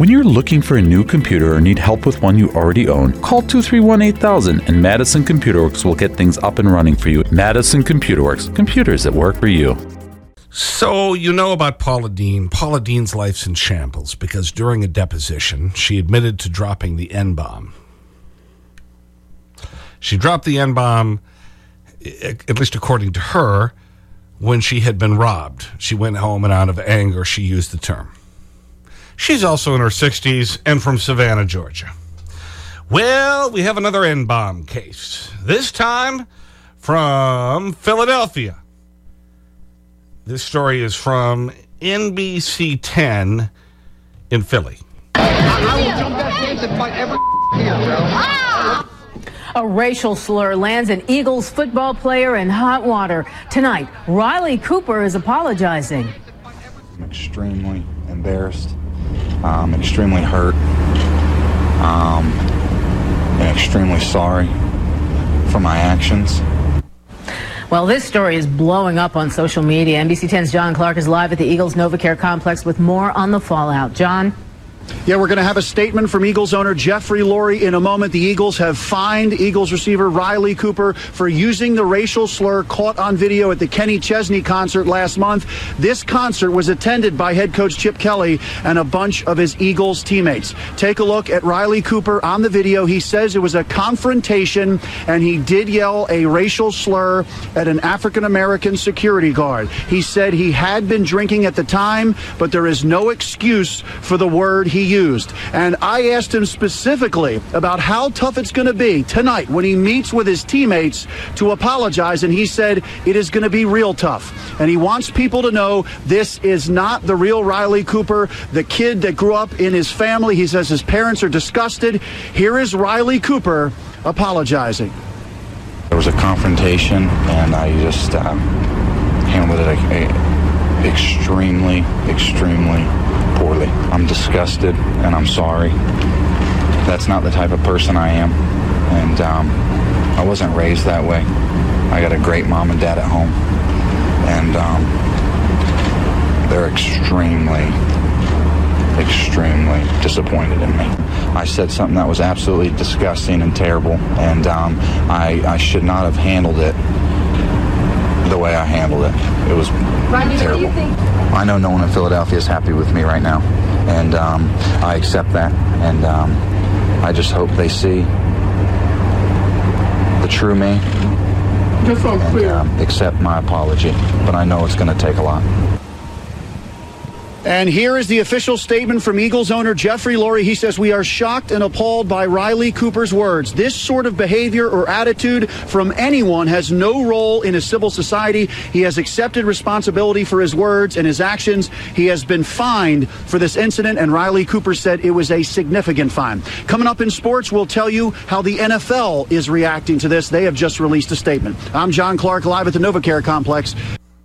When you're looking for a new computer or need help with one you already own, call 231 8000 and Madison Computer Works will get things up and running for you. Madison Computer Works, computers that work for you. So, you know about Paula Deen. Paula Deen's life's in shambles because during a deposition, she admitted to dropping the N bomb. She dropped the N bomb, at least according to her, when she had been robbed. She went home and out of anger, she used the term. She's also in her 60s and from Savannah, Georgia. Well, we have another N bomb case, this time from Philadelphia. This story is from NBC 10 in Philly. A racial slur lands an Eagles football player in hot water. Tonight, Riley Cooper is apologizing. I'm extremely embarrassed I'm extremely hurt. Um, and extremely sorry for my actions. Well, this story is blowing up on social media. NBC 10's John Clark is live at the Eagles NovaCare complex with more on the fallout. John? Yeah, we're going to have a statement from Eagles owner Jeffrey Lurie in a moment. The Eagles have fined Eagles receiver Riley Cooper for using the racial slur caught on video at the Kenny Chesney concert last month. This concert was attended by head coach Chip Kelly and a bunch of his Eagles teammates. Take a look at Riley Cooper on the video. He says it was a confrontation and he did yell a racial slur at an African American security guard. He said he had been drinking at the time, but there is no excuse for the word he used. And I asked him specifically about how tough it's going to be tonight when he meets with his teammates to apologize. And he said it is going to be real tough. And he wants people to know this is not the real Riley Cooper, the kid that grew up in his family. He says his parents are disgusted. Here is Riley Cooper apologizing. There was a confrontation, and I just uh, handled it extremely, extremely poorly. I'm disgusted and I'm sorry. That's not the type of person I am. And um, I wasn't raised that way. I got a great mom and dad at home. And um, they're extremely, extremely disappointed in me. I said something that was absolutely disgusting and terrible, and um, I, I should not have handled it the way I handled it. It was Rodney, terrible. I know no one in Philadelphia is happy with me right now, and um, I accept that. And um, I just hope they see the true me. Just so and, clear. Um, accept my apology, but I know it's going to take a lot. And here is the official statement from Eagles owner Jeffrey Lurie. He says, We are shocked and appalled by Riley Cooper's words. This sort of behavior or attitude from anyone has no role in a civil society. He has accepted responsibility for his words and his actions. He has been fined for this incident, and Riley Cooper said it was a significant fine. Coming up in sports, we'll tell you how the NFL is reacting to this. They have just released a statement. I'm John Clark, live at the NovaCare Complex.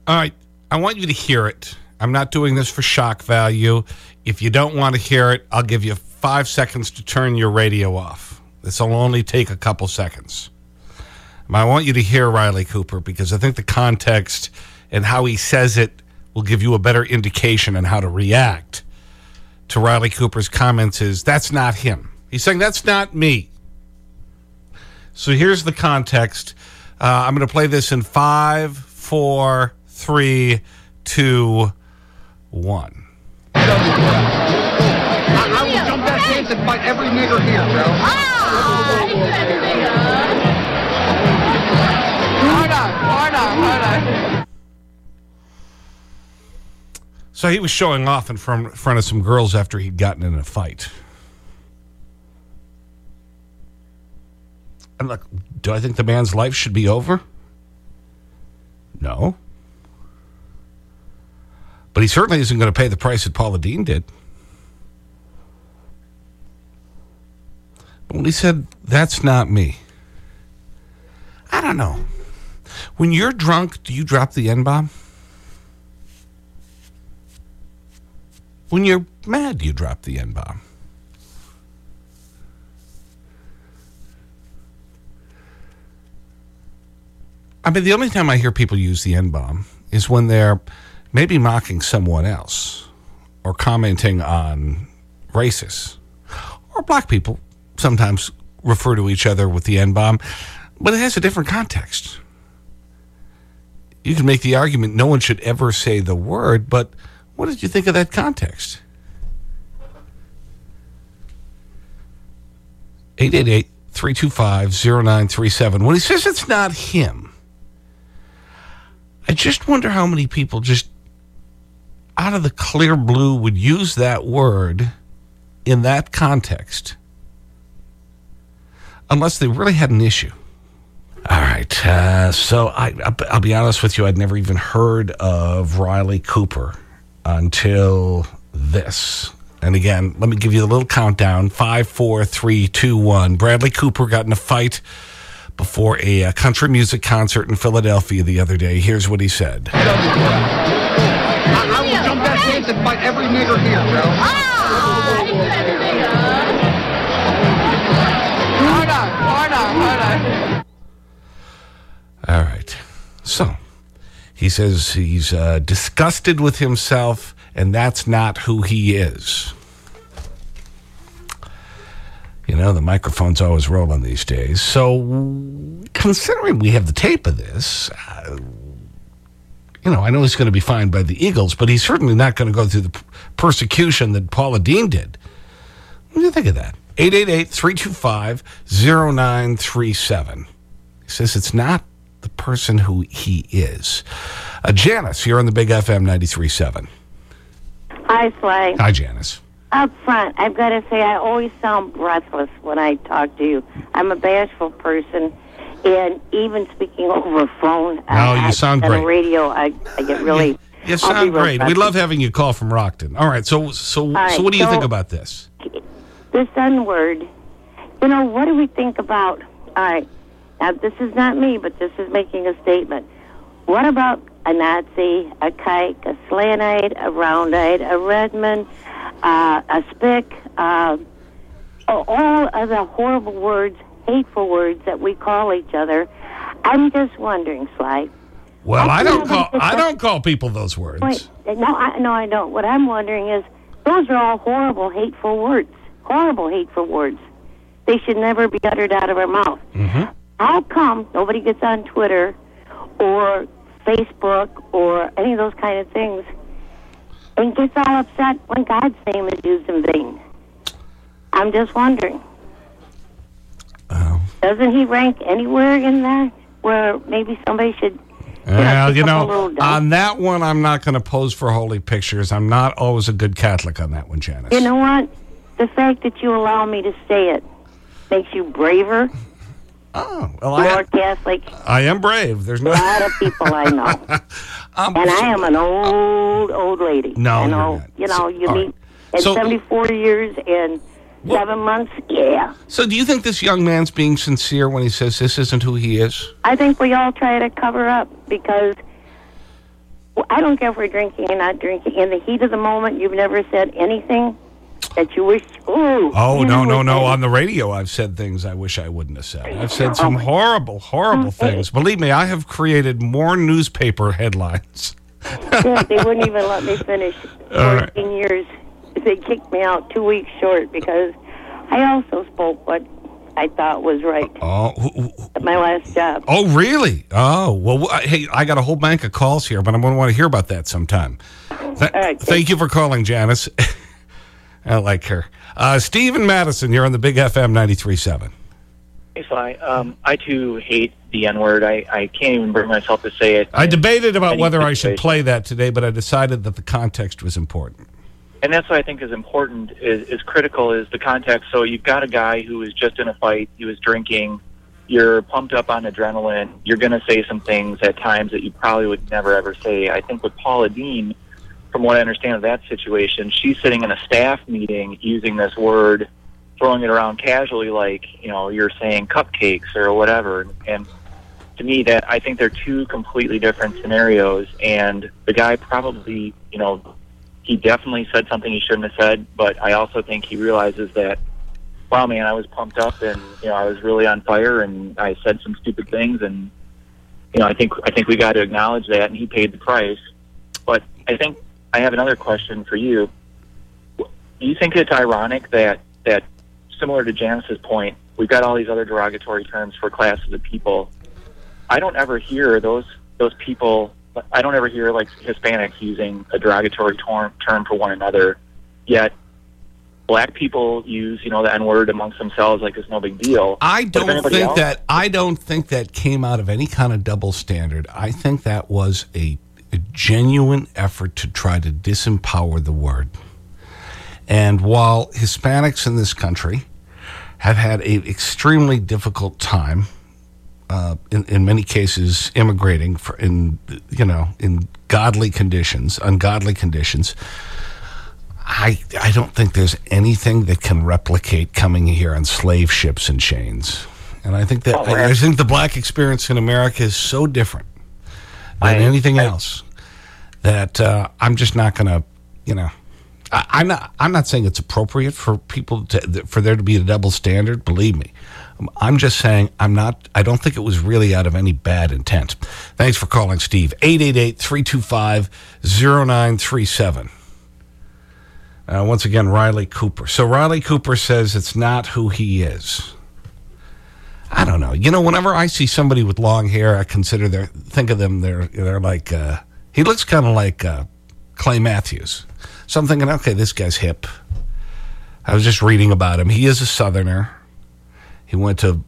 All right. I want you to hear it. I'm not doing this for shock value. If you don't want to hear it, I'll give you five seconds to turn your radio off. This will only take a couple seconds. I want you to hear Riley Cooper because I think the context and how he says it will give you a better indication on how to react to Riley Cooper's comments is, that's not him. He's saying, that's not me. So here's the context. Uh, I'm going to play this in five, four, three, two, one. I, I will jump that fence and fight every nigger here, bro. Hold on, hold on, hold on. So he was showing off in front, front of some girls after he'd gotten in a fight. And look, do I think the man's life should be over? No. But he certainly isn't going to pay the price that Paula Deen did. But when he said, that's not me, I don't know. When you're drunk, do you drop the N bomb? When you're mad, do you drop the N bomb? I mean, the only time I hear people use the N bomb is when they're maybe mocking someone else or commenting on racist. Or black people sometimes refer to each other with the N-bomb, but it has a different context. You can make the argument no one should ever say the word, but what did you think of that context? 888-325-0937. When he says it's not him, I just wonder how many people just out of the clear blue would use that word in that context unless they really had an issue. All right. Uh, so I, I'll be honest with you, I'd never even heard of Riley Cooper until this. And again, let me give you a little countdown five, four, three, two, one. Bradley Cooper got in a fight before a, a country music concert in Philadelphia the other day. Here's what he said. I, I will jump that fence and fight every nigger here, bro. Hold on, hold on, hold on. All right. So he says he's uh, disgusted with himself, and that's not who he is. You know, the microphone's always rolling these days. So, considering we have the tape of this, uh, you know, I know he's going to be fined by the Eagles, but he's certainly not going to go through the persecution that Paula Deen did. What do you think of that? 888 325 0937. He says it's not the person who he is. Uh, Janice, you're on the Big FM 93.7. Hi, Sly. Hi, Janice. Up front, I've got to say, I always sound breathless when I talk to you. I'm a bashful person, and even speaking over phone, No, I, you sound great. the radio, I, I get really. You, you sound great. We love having you call from Rockton. All right, so, so, right, so what do you so- think about this? This N word, you know, what do we think about? All right, now this is not me, but this is making a statement. What about a Nazi, a kike, a slant-eyed, a round-eyed, a redman, uh, a spick, uh, all of the horrible words, hateful words that we call each other? I'm just wondering, Sly. Well, I I don't call, I don't call people those words. Wait, no, I, no, I don't. What I'm wondering is, those are all horrible, hateful words. Horrible, hateful words. They should never be uttered out of our mouth. Mm-hmm. How come nobody gets on Twitter or Facebook or any of those kind of things and gets all upset when God's name is used in vain? I'm just wondering. Doesn't he rank anywhere in there where maybe somebody should? Well, you know, on that one, I'm not going to pose for holy pictures. I'm not always a good Catholic on that one, Janice. You know what? The fact that you allow me to say it makes you braver, oh, well, more I, Catholic. I am brave. There's no. A lot of people I know, and I am an old old lady. No, I you're know. You know, So- you meet right. So- 74 years and seven months. Yeah, So, do you think this young man's being sincere when he says this isn't who he is? I think we all try to cover up because. well, I don't care if we're drinking or not drinking. In the heat of the moment, you've never said anything that you wish. Ooh. Oh, no, no, no. I- On the radio, I've said things I wish I wouldn't have said. I've said some oh, horrible, horrible mm-hmm. things. Believe me, I have created more newspaper headlines. Yeah, they wouldn't even let me finish All right. 14 years. They kicked me out two weeks short because I also spoke what I thought was right Oh, who- who- at my last job. oh really? Oh, well, hey, I got a whole bank of calls here, but I'm going to want to hear about that sometime. Th- right. Thank you for calling, Janice. I like her. Uh, Steve Madison, you're on the Big FM 93.7. Hey, Sly. Um, I too hate the N word. I, I can't even bring myself to say it. I debated about Any whether I should play that today, but I decided that the context was important. And that's what I think is important, is, is critical, is the context. So you've got a guy who was just in a fight, he was drinking, you're pumped up on adrenaline, you're going to say some things at times that you probably would never ever say. I think with Paula Deen, from what I understand of that situation, she's sitting in a staff meeting using this word, throwing it around casually like, you know, you're saying cupcakes or whatever. And to me that I think they're two completely different scenarios and the guy probably, you know, he definitely said something he shouldn't have said, but I also think he realizes that wow man, I was pumped up and you know, I was really on fire and I said some stupid things and you know, I think I think we got to acknowledge that and he paid the price. But I think I have another question for you. Do you think it's ironic that that similar to Janice's point, we've got all these other derogatory terms for classes of people. I don't ever hear those those people. I don't ever hear like Hispanics using a derogatory term term for one another. Yet black people use you know the N word amongst themselves like it's no big deal. I don't think else- that I don't think that came out of any kind of double standard. I think that was a, a genuine effort to try to disempower the word. And while Hispanics in this country have had an extremely difficult time, uh, in, in many cases, immigrating for in, you know, in godly conditions, ungodly conditions, I, I don't think there's anything that can replicate coming here on slave ships and chains. And I think that, I, I think the black experience in America is so different than anything else that uh, I'm just not going to, you know, I, I'm not, I'm not saying it's appropriate for people to, for there to be a double standard, believe me. I'm just saying I'm not, I don't think it was really out of any bad intent. Thanks for calling, Steve. 888 325 0937. Uh, once again, Riley Cooper. So Riley Cooper says it's not who he is. I don't know. You know, whenever I see somebody with long hair, I consider their, think of them, they're, they're like, uh, he looks kind of like uh, Clay Matthews. So I'm thinking, okay, this guy's hip. I was just reading about him. He is a Southerner. He went to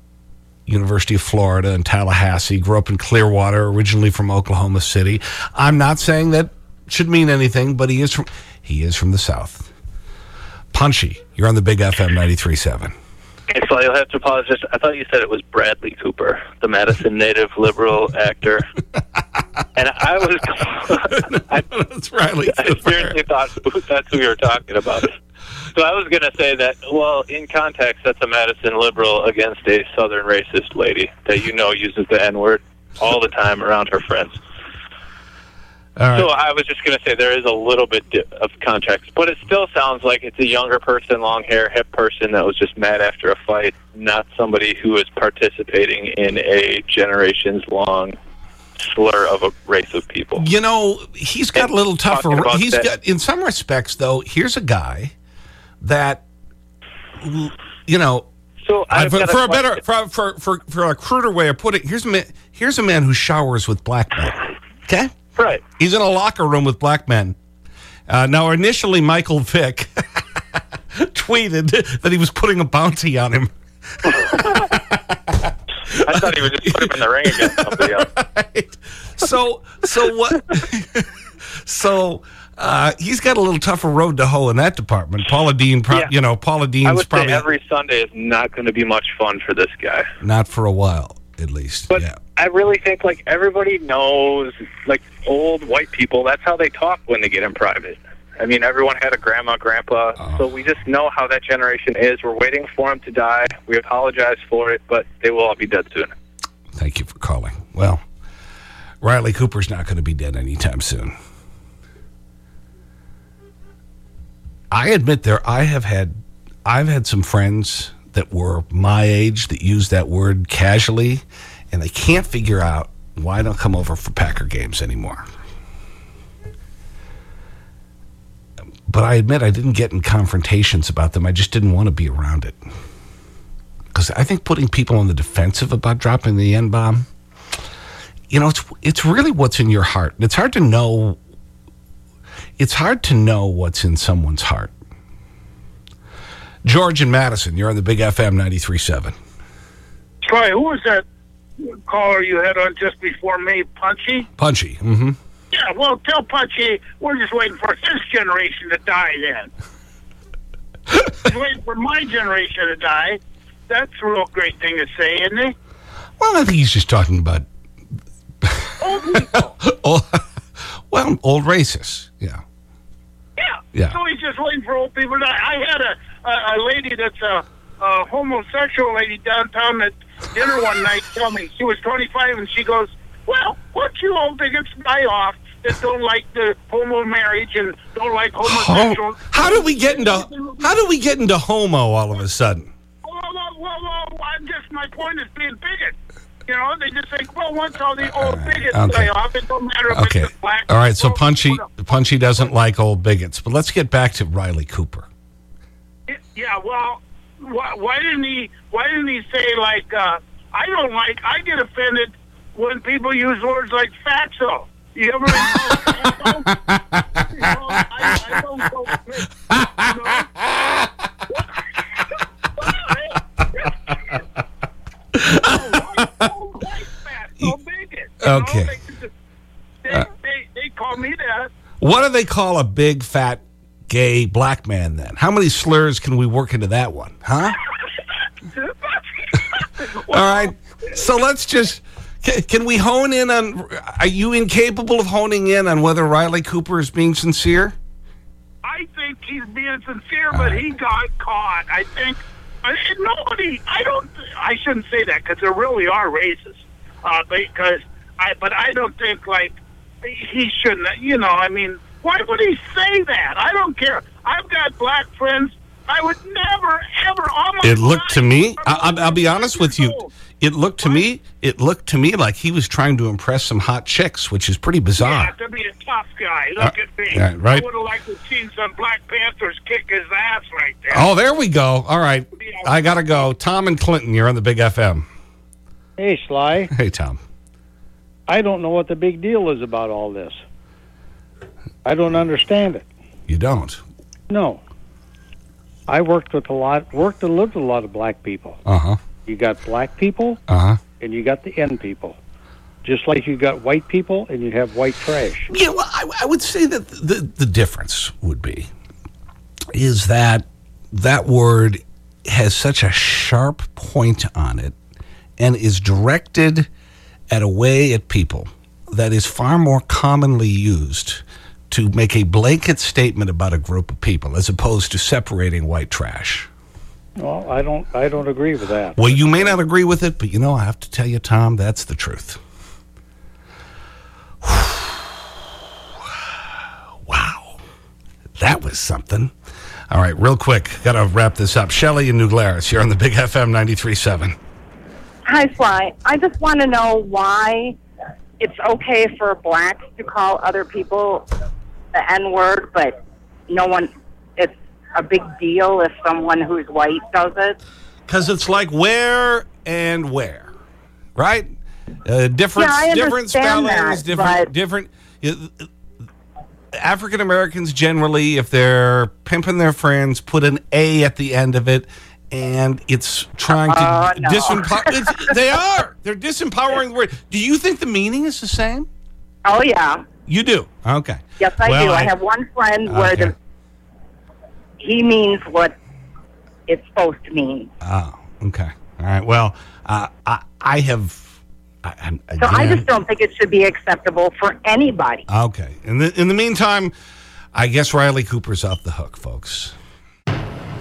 University of Florida in Tallahassee, grew up in Clearwater, originally from Oklahoma City. I'm not saying that should mean anything, but he is from, he is from the South. Punchy, you're on the Big FM 93.7. Okay, so you'll have to apologize. I thought you said it was Bradley Cooper, the Madison native liberal actor. And I was. I, That's Riley I seriously thought that's who you were talking about. So I was going to say that, well, in context, that's a Madison liberal against a Southern racist lady that you know uses the N word all the time around her friends. Right. So I was just going to say there is a little bit of context, but it still sounds like it's a younger person, long hair, hip person that was just mad after a fight, not somebody who is participating in a generations long slur of a race of people. You know, he's got a little tougher. He's that- got, in some respects, though, here's a guy that, you know, So for, a for a better, for, for, for, for a cruder way of putting it, here's a, man, here's a man who showers with black men. Okay? Right. He's in a locker room with black men. Uh, now, initially, Michael Vick tweeted that he was putting a bounty on him. I thought he was just put him in the ring against somebody else. Right. So, so what? so, uh, he's got a little tougher road to hoe in that department. Paula Deen, Yeah. you know, Paula I would probably every Sunday is not going to be much fun for this guy. not for a while, at least. But yeah. I really think like everybody knows, like old white people, that's how they talk when they get in private. I mean, everyone had a grandma, grandpa, Uh-huh. so we just know how that generation is. We're waiting for them to die. We apologize for it, but they will all be dead soon. Thank you for calling. Well, Riley Cooper's not going to be dead anytime soon. I admit there, I have had, I've had some friends that were my age that use that word casually, and they can't figure out why I don't come over for Packer games anymore. But I admit I didn't get in confrontations about them. I just didn't want to be around it. Because I think putting people on the defensive about dropping the N bomb, you know, it's, it's really what's in your heart. It's hard to know. It's hard to know what's in someone's heart. George and Madison, you're on the Big FM 93.7. Troy, who was that caller you had on just before me? Punchy? Punchy. Mm-hmm. Yeah, well, tell Punchy we're just waiting for his generation to die then. He's waiting for my generation to die. That's a real great thing to say, isn't it? Well, I think he's just talking about, Old people. old, well, old racists. Yeah. Yeah. Yeah. So he's just waiting for old people to. I had a, a, a lady that's a, a homosexual lady downtown at dinner one night tell me she was 25 and she goes, well, what you old bigots die off that don't like the homo marriage and don't like homosexual. Ho- how do we get into, how do we get into homo all of a sudden? Well, well, well, well, I guess my point is being bigot. You know, they just think, well, once all the old bigots okay. die off, it don't matter if Okay. it's black. All right. So Punchy, Punchy doesn't like old bigots. But let's get back to Riley Cooper. Yeah, well, why, why didn't he? Why didn't he say like? Uh, I don't like. I get offended when people use words like fatso. You ever? you know, I, I don't go. Okay. They, they, they call me that. What do they call a big, fat, gay black man then? How many slurs can we work into that one? Huh? All right. So let's just. Can, can we hone in on. Are you incapable of honing in on whether Riley Cooper is being sincere? I think he's being sincere, but he got caught. I think. I, nobody. I don't. I shouldn't say that because there really are racists. Uh, because I. But I don't think like he shouldn't. You know. I mean, why would he say that? I don't care. I've got black friends. I would never, ever. All It looked to me, I, I'll, I'll be honest with you, it looked to me, it looked to me like he was trying to impress some hot chicks, which is pretty bizarre. Yeah, bizarre. to be a tough guy. Look Uh, at me. yeah, right. I would have liked to see some Black Panthers kick his ass right there. Oh, there we go. All right. I got to go. Tom and Clinton, you're on the Big FM. Hey, Sly. Hey, Tom. I don't know what the big deal is about all this. I don't understand it. You don't? No. I worked with a lot, worked and lived with a lot of black people. Uh huh. You got black people Uh huh. and you got the N people. Just like you got white people and you have white trash. Yeah, well, I, I would say that the, the difference would be is that that word has such a sharp point on it and is directed at a way at people that is far more commonly used to make a blanket statement about a group of people as opposed to separating white trash. Well, I don't, I don't agree with that. Well, you may not agree with it, but you know, I have to tell you, Tom, that's the truth. wow. That was something. All right, real quick, got to wrap this up. Shelley in New Glarus, you're on the Big FM 93.7. Hi, Sly. I just want to know why it's okay for blacks to call other people the N word, but no one, it's a big deal if someone who's white does it. Because it's like where and where, right? Uh, different, Yeah, different spellings, that, different, different. African Americans generally, if they're pimping their friends, put an A at the end of it, and it's trying to Oh, no. disempower. they are. They're disempowering the word. Do you think the meaning is the same? Oh, yeah. You do. Okay. Yes, I Well, do. I, I- have one friend where the, he means what it's supposed to mean. Oh, okay. All right. Well, uh, I, I have. I, So I just don't think it should be acceptable for anybody. Okay. In the, in the meantime, I guess Riley Cooper's off the hook, folks.